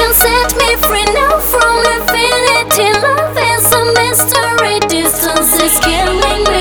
can set me free now from infinity. Love is a mystery, distance is killing me.